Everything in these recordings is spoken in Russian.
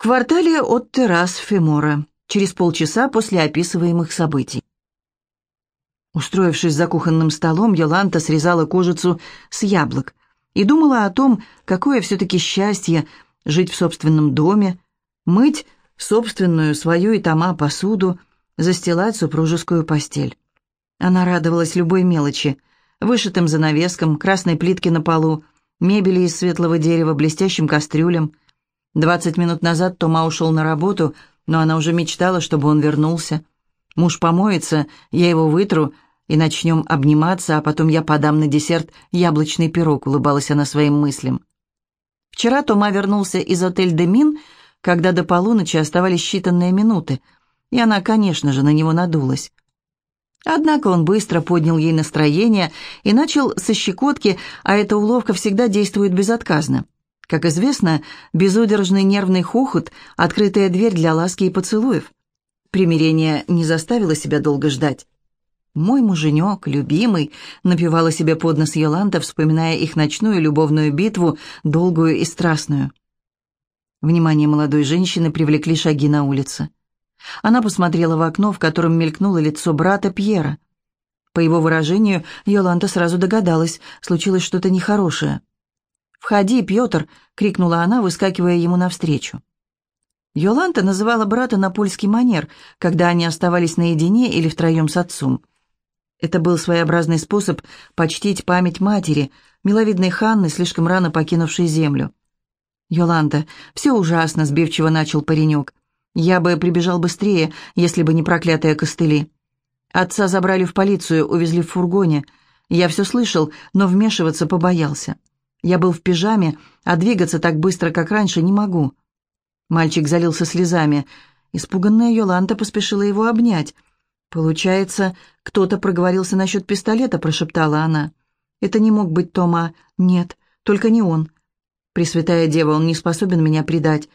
квартале от террас Фемора, через полчаса после описываемых событий. Устроившись за кухонным столом, Йоланта срезала кожицу с яблок и думала о том, какое все-таки счастье жить в собственном доме, мыть собственную свою и тома посуду, застилать супружескую постель. Она радовалась любой мелочи, вышитым занавескам, красной плитке на полу, мебели из светлого дерева, блестящим кастрюлям. Двадцать минут назад Тома ушел на работу, но она уже мечтала, чтобы он вернулся. Муж помоется, я его вытру и начнем обниматься, а потом я подам на десерт яблочный пирог, улыбалась она своим мыслям. Вчера Тома вернулся из отель «Демин», когда до полуночи оставались считанные минуты, и она, конечно же, на него надулась. Однако он быстро поднял ей настроение и начал со щекотки, а эта уловка всегда действует безотказно. Как известно, безудержный нервный хохот — открытая дверь для ласки и поцелуев. Примирение не заставило себя долго ждать. «Мой муженек, любимый», — напевала себе под нос Йоланта, вспоминая их ночную любовную битву, долгую и страстную. Внимание молодой женщины привлекли шаги на улице. Она посмотрела в окно, в котором мелькнуло лицо брата Пьера. По его выражению, Йоланта сразу догадалась, случилось что-то нехорошее. «Входи, Пьетр!» — крикнула она, выскакивая ему навстречу. Йоланта называла брата на польский манер, когда они оставались наедине или втроем с отцом. Это был своеобразный способ почтить память матери, миловидной Ханны, слишком рано покинувшей землю. «Йоланта, все ужасно», — сбивчиво начал паренек. Я бы прибежал быстрее, если бы не проклятые костыли. Отца забрали в полицию, увезли в фургоне. Я все слышал, но вмешиваться побоялся. Я был в пижаме, а двигаться так быстро, как раньше, не могу. Мальчик залился слезами. Испуганная Йоланта поспешила его обнять. «Получается, кто-то проговорился насчет пистолета», — прошептала она. «Это не мог быть Тома. Нет, только не он. Пресвятая Дева, он не способен меня предать.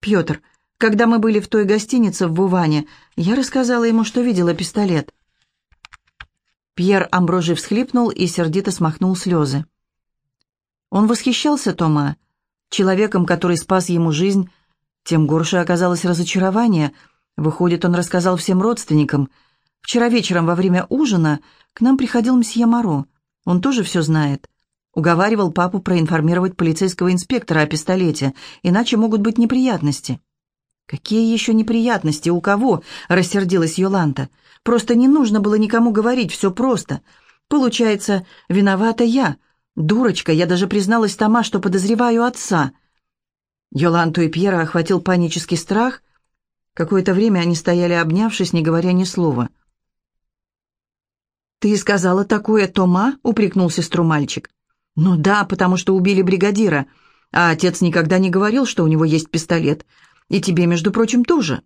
Пьетр, когда мы были в той гостинице в Вуване, я рассказала ему, что видела пистолет. Пьер Амброжи всхлипнул и сердито смахнул слезы. Он восхищался Тома, человеком, который спас ему жизнь, тем горше оказалось разочарование. Выходит, он рассказал всем родственникам. Вчера вечером во время ужина к нам приходил мсье Моро. Он тоже все знает. Уговаривал папу проинформировать полицейского инспектора о пистолете, иначе могут быть неприятности. «Какие еще неприятности? У кого?» — рассердилась Йоланта. «Просто не нужно было никому говорить, все просто. Получается, виновата я. Дурочка, я даже призналась Тома, что подозреваю отца». Йоланту и Пьера охватил панический страх. Какое-то время они стояли обнявшись, не говоря ни слова. «Ты сказала такое Тома?» — упрекнул сестру мальчик. «Ну да, потому что убили бригадира. А отец никогда не говорил, что у него есть пистолет. И тебе, между прочим, тоже».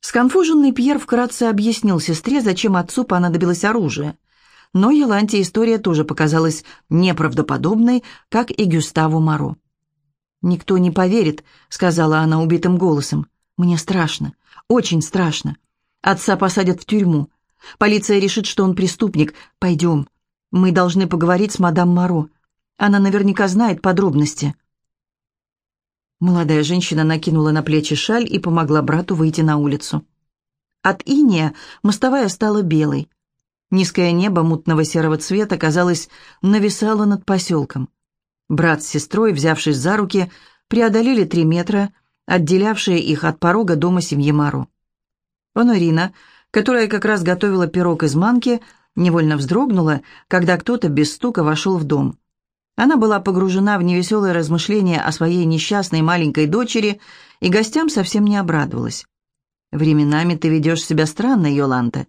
Сконфуженный Пьер вкратце объяснил сестре, зачем отцу понадобилось оружие. Но Еланте история тоже показалась неправдоподобной, как и Гюставу Моро. «Никто не поверит», — сказала она убитым голосом. «Мне страшно, очень страшно. Отца посадят в тюрьму. Полиция решит, что он преступник. Пойдем. Мы должны поговорить с мадам Моро. Она наверняка знает подробности». Молодая женщина накинула на плечи шаль и помогла брату выйти на улицу. От иния мостовая стала белой. Низкое небо мутного серого цвета, казалось, нависало над поселком. Брат с сестрой, взявшись за руки, преодолели три метра, отделявшие их от порога дома семьи Мару. Онорина, которая как раз готовила пирог из манки, невольно вздрогнула, когда кто-то без стука вошел в дом. Она была погружена в невеселые размышления о своей несчастной маленькой дочери и гостям совсем не обрадовалась. «Временами ты ведешь себя странно, Йоланта.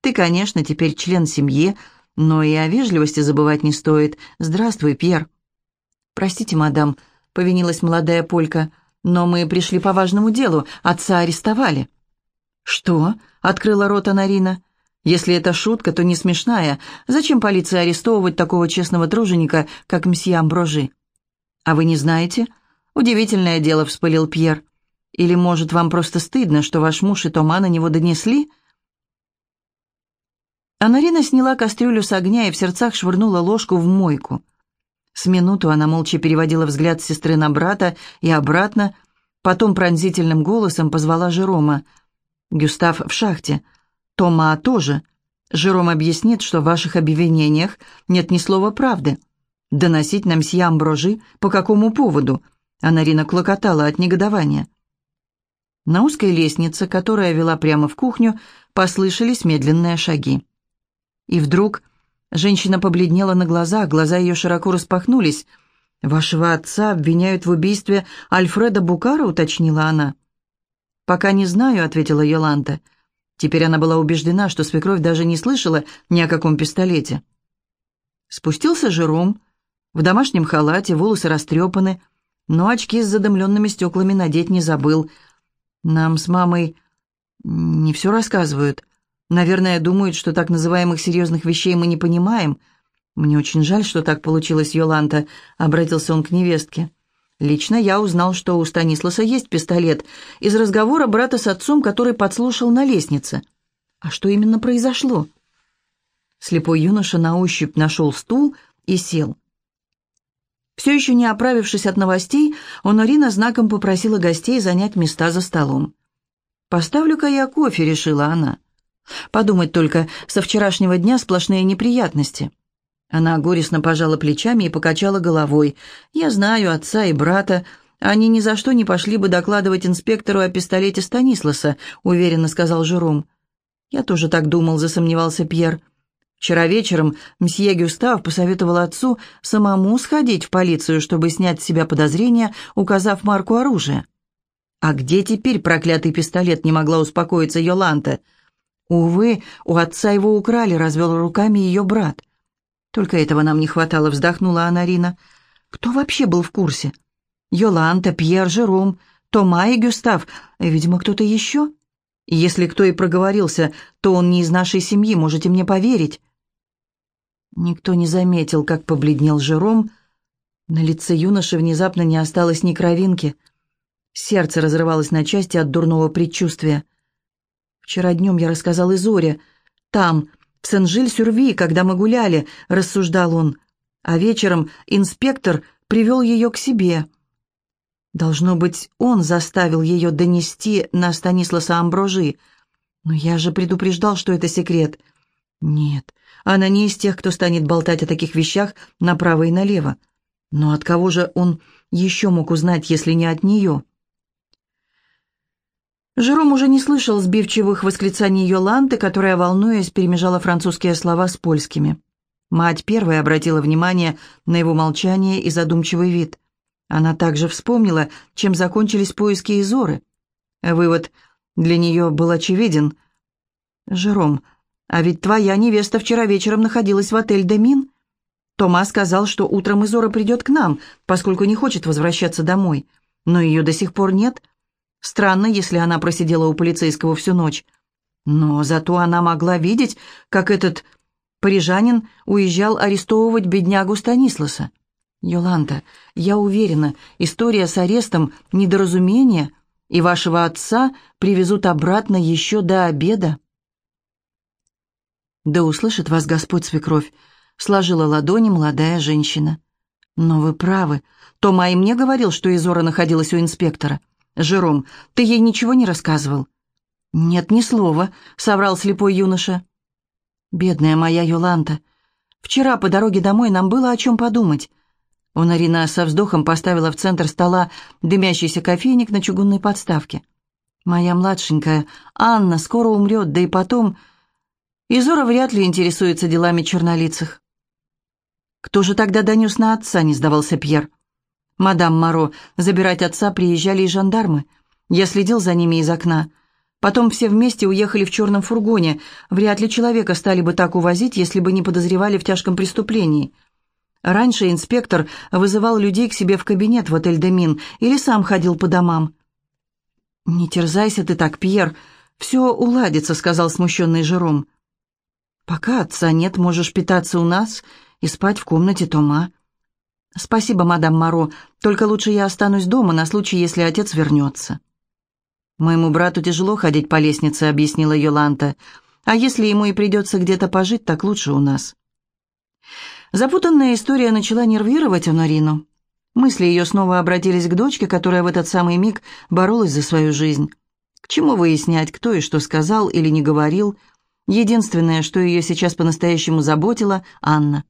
Ты, конечно, теперь член семьи, но и о вежливости забывать не стоит. Здравствуй, Пьер». «Простите, мадам», — повинилась молодая полька, «но мы пришли по важному делу. Отца арестовали». «Что?» — открыла рот Анарина. Если это шутка, то не смешная. Зачем полиции арестовывать такого честного труженика, как мсье Амброжи? А вы не знаете? Удивительное дело, вспылил Пьер. Или, может, вам просто стыдно, что ваш муж и Тома на него донесли? Анарина сняла кастрюлю с огня и в сердцах швырнула ложку в мойку. С минуту она молча переводила взгляд сестры на брата и обратно, потом пронзительным голосом позвала Жерома. «Гюстав в шахте. Тома тоже. Жером объяснит, что в ваших обвинениях нет ни слова правды. Доносить нам мсье Амброжи по какому поводу?» Анарина клокотала от негодования. На узкой лестнице, которая вела прямо в кухню, послышались медленные шаги. И вдруг женщина побледнела на глазах, глаза ее широко распахнулись. «Вашего отца обвиняют в убийстве Альфреда Букара», — уточнила она. «Пока не знаю», — ответила Йоланта. Теперь она была убеждена, что свекровь даже не слышала ни о каком пистолете. Спустился Жером, в домашнем халате, волосы растрепаны, но очки с задымленными стеклами надеть не забыл. Нам с мамой не все рассказывают. Наверное, думают, что так называемых серьезных вещей мы не понимаем. Мне очень жаль, что так получилось, Йоланта, обратился он к невестке. Лично я узнал, что у Станисласа есть пистолет, из разговора брата с отцом, который подслушал на лестнице. А что именно произошло? Слепой юноша на ощупь нашел стул и сел. Все еще не оправившись от новостей, Онорина знаком попросила гостей занять места за столом. «Поставлю-ка я кофе», — решила она. «Подумать только, со вчерашнего дня сплошные неприятности». Она горестно пожала плечами и покачала головой. «Я знаю отца и брата. Они ни за что не пошли бы докладывать инспектору о пистолете Станисласа», — уверенно сказал Жером. «Я тоже так думал», — засомневался Пьер. Вчера вечером мсье Гюстав посоветовал отцу самому сходить в полицию, чтобы снять с себя подозрения, указав марку оружия. «А где теперь проклятый пистолет?» — не могла успокоиться Йоланта. «Увы, у отца его украли», — развел руками ее брат. «Только этого нам не хватало», — вздохнула Анарина. «Кто вообще был в курсе?» «Йоланта, Пьер, Жером, Тома и Гюстав, видимо, кто-то еще?» «Если кто и проговорился, то он не из нашей семьи, можете мне поверить». Никто не заметил, как побледнел Жером. На лице юноши внезапно не осталось ни кровинки. Сердце разрывалось на части от дурного предчувствия. «Вчера днем я рассказал Изоре. Там, в Сен-Жиль-Сюрви, когда мы гуляли, рассуждал он. А вечером инспектор привел ее к себе. Должно быть, он заставил ее донести на Станисласа Амброжи. Но я же предупреждал, что это секрет. Нет, она не из тех, кто станет болтать о таких вещах направо и налево. Но от кого же он еще мог узнать, если не от нее? Жером уже не слышал сбивчивых восклицаний Йоланты, которая, волнуясь, перемежала французские слова с польскими. Мать первая обратила внимание на его молчание и задумчивый вид. Она также вспомнила, чем закончились поиски Изоры. Вывод для нее был очевиден. «Жером, а ведь твоя невеста вчера вечером находилась в отель «Демин». Тома сказал, что утром Изора придет к нам, поскольку не хочет возвращаться домой. Но ее до сих пор нет. Странно, если она просидела у полицейского всю ночь. Но зато она могла видеть, как этот парижанин уезжал арестовывать беднягу Станисласа. «Йоланта, я уверена, история с арестом — недоразумение, и вашего отца привезут обратно еще до обеда». «Да услышит вас Господь, свекровь», — сложила ладони молодая женщина. «Но вы правы. Тома и мне говорил, что Изора находилась у инспектора. «Жером, ты ей ничего не рассказывал?» «Нет, ни слова», — соврал слепой юноша. «Бедная моя Йоланта, вчера по дороге домой нам было о чем подумать». Онарина со вздохом поставила в центр стола дымящийся кофейник на чугунной подставке. «Моя младшенькая, Анна, скоро умрет, да и потом...» Изора вряд ли интересуется делами чернолицых. «Кто же тогда донес на отца?» — не сдавался Пьер. «Мадам Моро, забирать отца приезжали и жандармы. Я следил за ними из окна. Потом все вместе уехали в черном фургоне. Вряд ли человека стали бы так увозить, если бы не подозревали в тяжком преступлении. Раньше инспектор вызывал людей к себе в кабинет в отель «Демин» или сам ходил по домам. «Не терзайся ты так, Пьер. Все уладится», — сказал смущенный Жером. «Пока отца нет, можешь питаться у нас и спать в комнате Тома. «Спасибо, мадам Моро, только лучше я останусь дома на случай, если отец вернется». «Моему брату тяжело ходить по лестнице», — объяснила Йоланта. «А если ему и придется где-то пожить, так лучше у нас». Запутанная история начала нервировать Онорину. Мысли ее снова обратились к дочке, которая в этот самый миг боролась за свою жизнь. К чему выяснять, кто и что сказал или не говорил? Единственное, что ее сейчас по-настоящему заботило – Анна.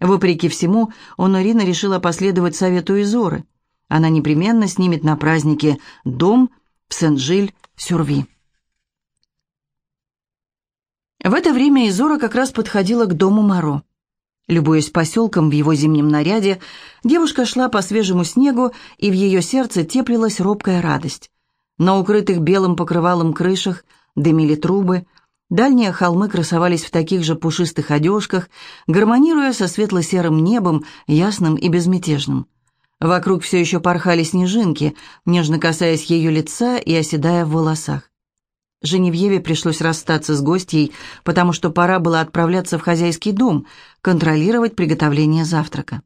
Вопреки всему, Онорина решила последовать совету Изоры. Она непременно снимет на празднике дом в Сен-Жиль-Сюрви. В это время Изора как раз подходила к дому Моро. Любуясь поселком в его зимнем наряде, девушка шла по свежему снегу, и в ее сердце теплилась робкая радость. На укрытых белым покрывалом крышах дымили трубы, дальние холмы красовались в таких же пушистых одежках, гармонируя со светло-серым небом, ясным и безмятежным. Вокруг все еще порхали снежинки, нежно касаясь ее лица и оседая в волосах. Женевьеве пришлось расстаться с гостьей, потому что пора было отправляться в хозяйский дом, контролировать приготовление завтрака.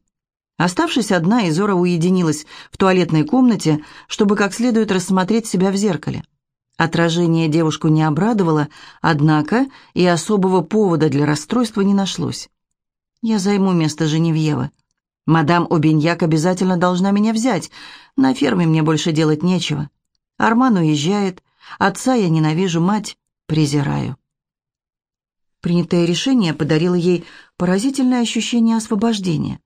Оставшись одна, Изора уединилась в туалетной комнате, чтобы как следует рассмотреть себя в зеркале. Отражение девушку не обрадовало, однако и особого повода для расстройства не нашлось. «Я займу место Женевьева. Мадам Обиньяк обязательно должна меня взять. На ферме мне больше делать нечего. Арман уезжает, Отца я ненавижу, мать презираю. Принятое решение подарило ей поразительное ощущение освобождения.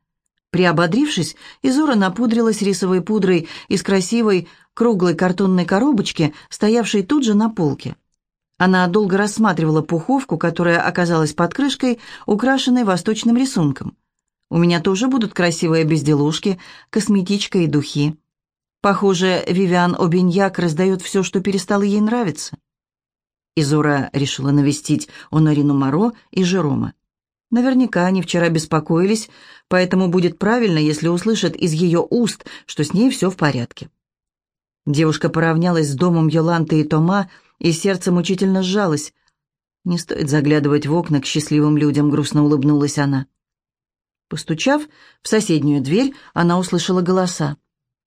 Приободрившись, Изора напудрилась рисовой пудрой из красивой круглой картонной коробочки, стоявшей тут же на полке. Она долго рассматривала пуховку, которая оказалась под крышкой, украшенной восточным рисунком. «У меня тоже будут красивые безделушки, косметичка и духи. Похоже, Вивиан Обиньяк раздает все, что перестало ей нравиться. Изора решила навестить Онорину Моро и Жерома. Наверняка они вчера беспокоились, поэтому будет правильно, если услышат из ее уст, что с ней все в порядке. Девушка поравнялась с домом Йоланты и Тома, и сердце мучительно сжалось. «Не стоит заглядывать в окна к счастливым людям», — грустно улыбнулась она. Постучав в соседнюю дверь, она услышала голоса.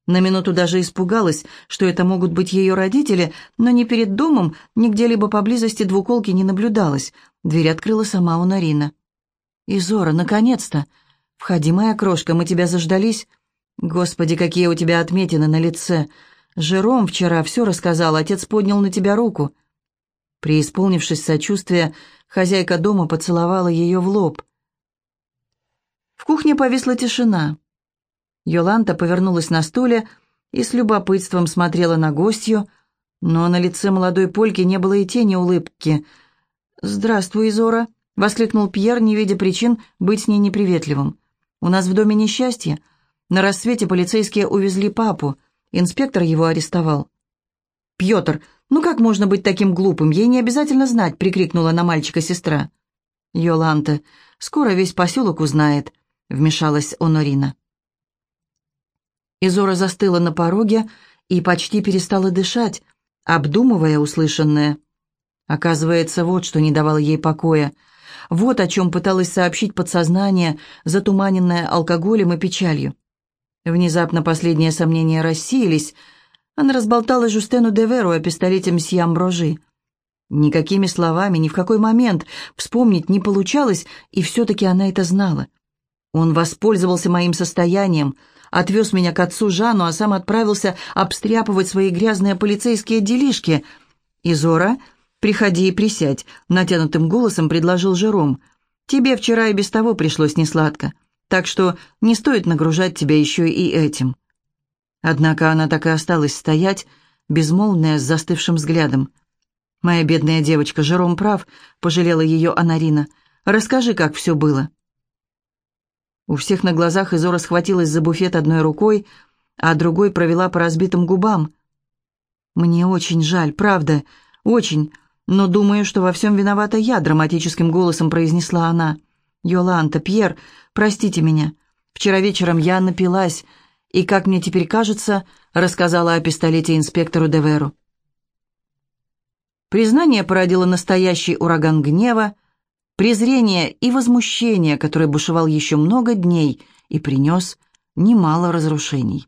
На минуту даже испугалась, что это могут быть ее родители, но ни перед домом, ни где-либо поблизости двуколки не наблюдалось. Дверь открыла сама Унарина. «Изора, наконец-то! Входи, моя крошка, мы тебя заждались. Господи, какие у тебя отметины на лице! Жером вчера все рассказал, отец поднял на тебя руку». Преисполнившись сочувствия, хозяйка дома поцеловала ее в лоб. В кухне повисла тишина. Йоланта повернулась на стуле и с любопытством смотрела на гостью, но на лице молодой польки не было и тени улыбки. «Здравствуй, Изора», — воскликнул Пьер, не видя причин быть с ней неприветливым. «У нас в доме несчастье. На рассвете полицейские увезли папу. Инспектор его арестовал». «Пьетр, ну как можно быть таким глупым? Ей не обязательно знать», — прикрикнула на мальчика сестра. «Йоланта, скоро весь поселок узнает», — вмешалась Онорина. Изора застыла на пороге и почти перестала дышать, обдумывая услышанное. Оказывается, вот что не давало ей покоя. Вот о чем пыталось сообщить подсознание, затуманенное алкоголем и печалью. Внезапно последние сомнения рассеялись. Она разболтала Жустену де Веру о пистолете мсье Амброжи. Никакими словами, ни в какой момент вспомнить не получалось, и все-таки она это знала. Он воспользовался моим состоянием, отвез меня к отцу Жану, а сам отправился обстряпывать свои грязные полицейские делишки. «Изора, приходи и присядь», — натянутым голосом предложил Жером. «Тебе вчера и без того пришлось несладко, так что не стоит нагружать тебя еще и этим». Однако она так и осталась стоять, безмолвная, с застывшим взглядом. «Моя бедная девочка, Жером прав», — пожалела ее Анарина. «Расскажи, как все было». У всех на глазах Изора схватилась за буфет одной рукой, а другой провела по разбитым губам. «Мне очень жаль, правда, очень, но думаю, что во всем виновата я», — драматическим голосом произнесла она. «Йоланта, Пьер, простите меня. Вчера вечером я напилась, и, как мне теперь кажется, рассказала о пистолете инспектору Деверу». Признание породило настоящий ураган гнева, презрение и возмущение, которое бушевал еще много дней и принес немало разрушений.